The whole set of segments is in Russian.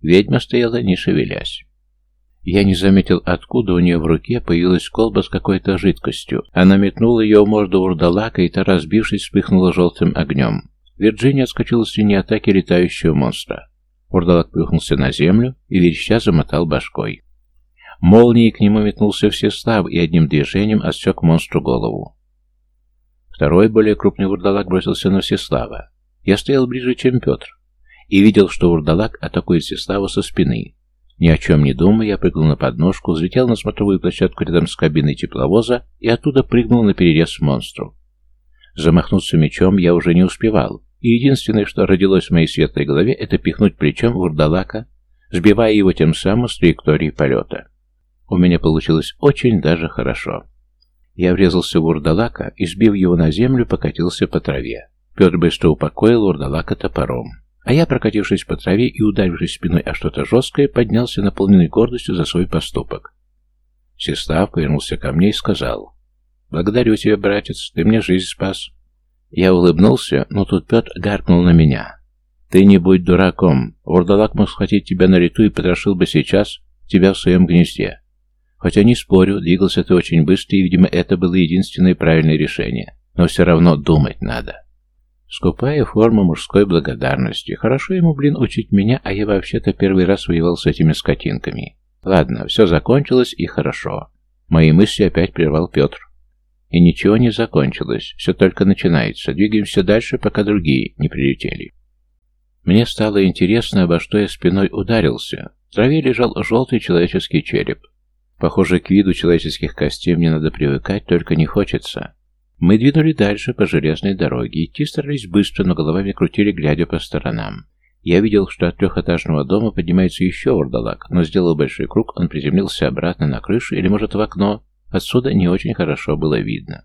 Ведьма стояла, не шевелясь. Я не заметил, откуда у нее в руке появилась колба с какой-то жидкостью. Она метнула ее в морду урдалака, и та, разбившись, вспыхнула желтым огнем. Вирджиния отскочила с линии атаки летающего монстра. Урдалак плюхнулся на землю и вереща замотал башкой. Молнией к нему метнулся Всеслав и одним движением отсек монстру голову. Второй, более крупный вурдалак бросился на Всеслава. Я стоял ближе, чем Петр, и видел, что вурдалак атакует Всеслава со спины. Ни о чем не думая, я прыгнул на подножку, взлетел на смотровую площадку рядом с кабиной тепловоза и оттуда прыгнул на перерез монстру. Замахнуться мечом я уже не успевал, и единственное, что родилось в моей светлой голове, это пихнуть плечом вурдалака, сбивая его тем самым с траектории полета. У меня получилось очень даже хорошо. Я врезался в урдалака и, сбив его на землю, покатился по траве. Петр быстро упокоил урдалака топором. А я, прокатившись по траве и ударившись спиной о что-то жесткое, поднялся наполненный гордостью за свой поступок. Сестав повернулся ко мне и сказал, «Благодарю тебя, братец, ты мне жизнь спас». Я улыбнулся, но тут Петр гаркнул на меня. «Ты не будь дураком. Урдалак мог схватить тебя на лету и потрошил бы сейчас тебя в своем гнезде. Хотя не спорю, двигался ты очень быстро, и, видимо, это было единственное правильное решение. Но все равно думать надо. Скупая форма мужской благодарности. Хорошо ему, блин, учить меня, а я вообще-то первый раз воевал с этими скотинками. Ладно, все закончилось и хорошо. Мои мысли опять прервал Петр. И ничего не закончилось, все только начинается. Двигаемся дальше, пока другие не прилетели. Мне стало интересно, обо что я спиной ударился. В траве лежал желтый человеческий череп. Похоже, к виду человеческих костей мне надо привыкать, только не хочется. Мы двинули дальше по железной дороге. Идти старались быстро, но головами крутили, глядя по сторонам. Я видел, что от трехэтажного дома поднимается еще вурдалак, но сделал большой круг, он приземлился обратно на крышу или, может, в окно. Отсюда не очень хорошо было видно.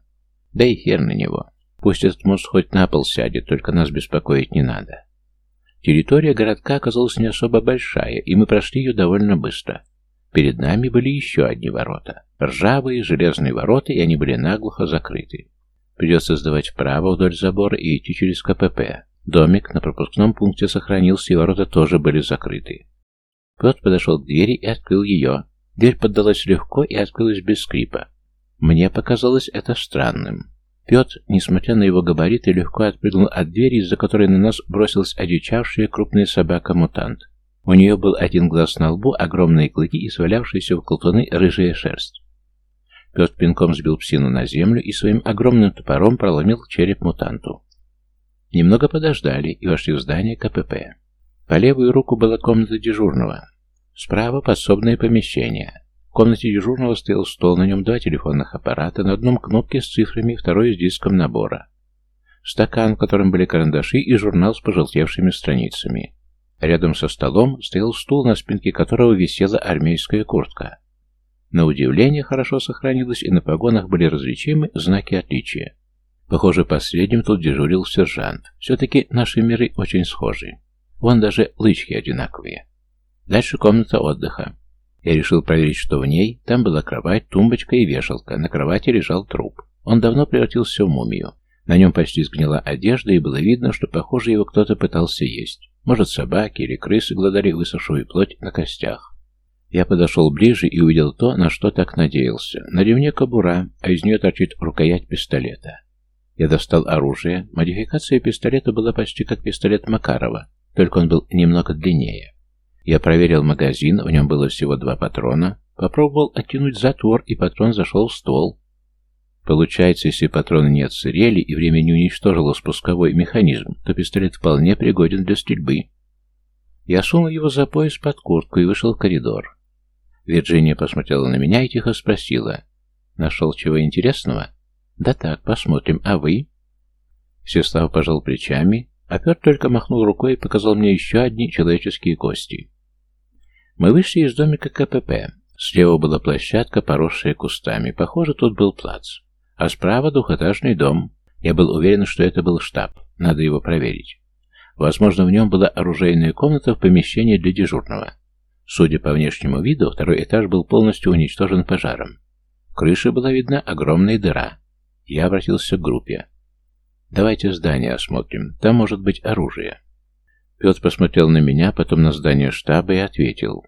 Да и хер на него. Пусть этот мост хоть на пол сядет, только нас беспокоить не надо. Территория городка оказалась не особо большая, и мы прошли ее довольно быстро. Перед нами были еще одни ворота. Ржавые железные ворота, и они были наглухо закрыты. Придется сдавать вправо вдоль забора и идти через КПП. Домик на пропускном пункте сохранился, и ворота тоже были закрыты. Петр подошел к двери и открыл ее. Дверь поддалась легко и открылась без скрипа. Мне показалось это странным. Петр, несмотря на его габариты, легко отпрыгнул от двери, из-за которой на нас бросилась одичавшая крупная собака-мутант. У нее был один глаз на лбу, огромные клыки и свалявшаяся в колтуны рыжая шерсть. Петр пинком сбил псину на землю и своим огромным топором проломил череп мутанту. Немного подождали и вошли в здание КПП. По левую руку была комната дежурного. Справа подсобное помещение. В комнате дежурного стоял стол, на нем два телефонных аппарата, на одном кнопке с цифрами, второй с диском набора. Стакан, в котором были карандаши и журнал с пожелтевшими страницами. Рядом со столом стоял стул, на спинке которого висела армейская куртка. На удивление хорошо сохранилось, и на погонах были различимы знаки отличия. Похоже, последним тут дежурил сержант. Все-таки наши миры очень схожи. Вон даже лычки одинаковые. Дальше комната отдыха. Я решил проверить, что в ней. Там была кровать, тумбочка и вешалка. На кровати лежал труп. Он давно превратился в мумию. На нем почти сгнила одежда, и было видно, что, похоже, его кто-то пытался есть. Может, собаки или крысы гладали высохшую плоть на костях. Я подошел ближе и увидел то, на что так надеялся. На ремне кобура, а из нее торчит рукоять пистолета. Я достал оружие. Модификация пистолета была почти как пистолет Макарова, только он был немного длиннее. Я проверил магазин, в нем было всего два патрона. Попробовал оттянуть затвор, и патрон зашел в ствол. Получается, если патроны не отсырели и время не уничтожило спусковой механизм, то пистолет вполне пригоден для стрельбы. Я сунул его за пояс под куртку и вышел в коридор. Вирджиния посмотрела на меня и тихо спросила. «Нашел чего интересного?» «Да так, посмотрим. А вы?» Всеслав пожал плечами, а Петр только махнул рукой и показал мне еще одни человеческие кости. Мы вышли из домика КПП. Слева была площадка, поросшая кустами. Похоже, тут был плац. А справа двухэтажный дом. Я был уверен, что это был штаб. Надо его проверить. Возможно, в нем была оружейная комната в помещении для дежурного. Судя по внешнему виду, второй этаж был полностью уничтожен пожаром. В крыше была видна огромная дыра. Я обратился к группе. «Давайте здание осмотрим. Там может быть оружие». Петр посмотрел на меня, потом на здание штаба и ответил.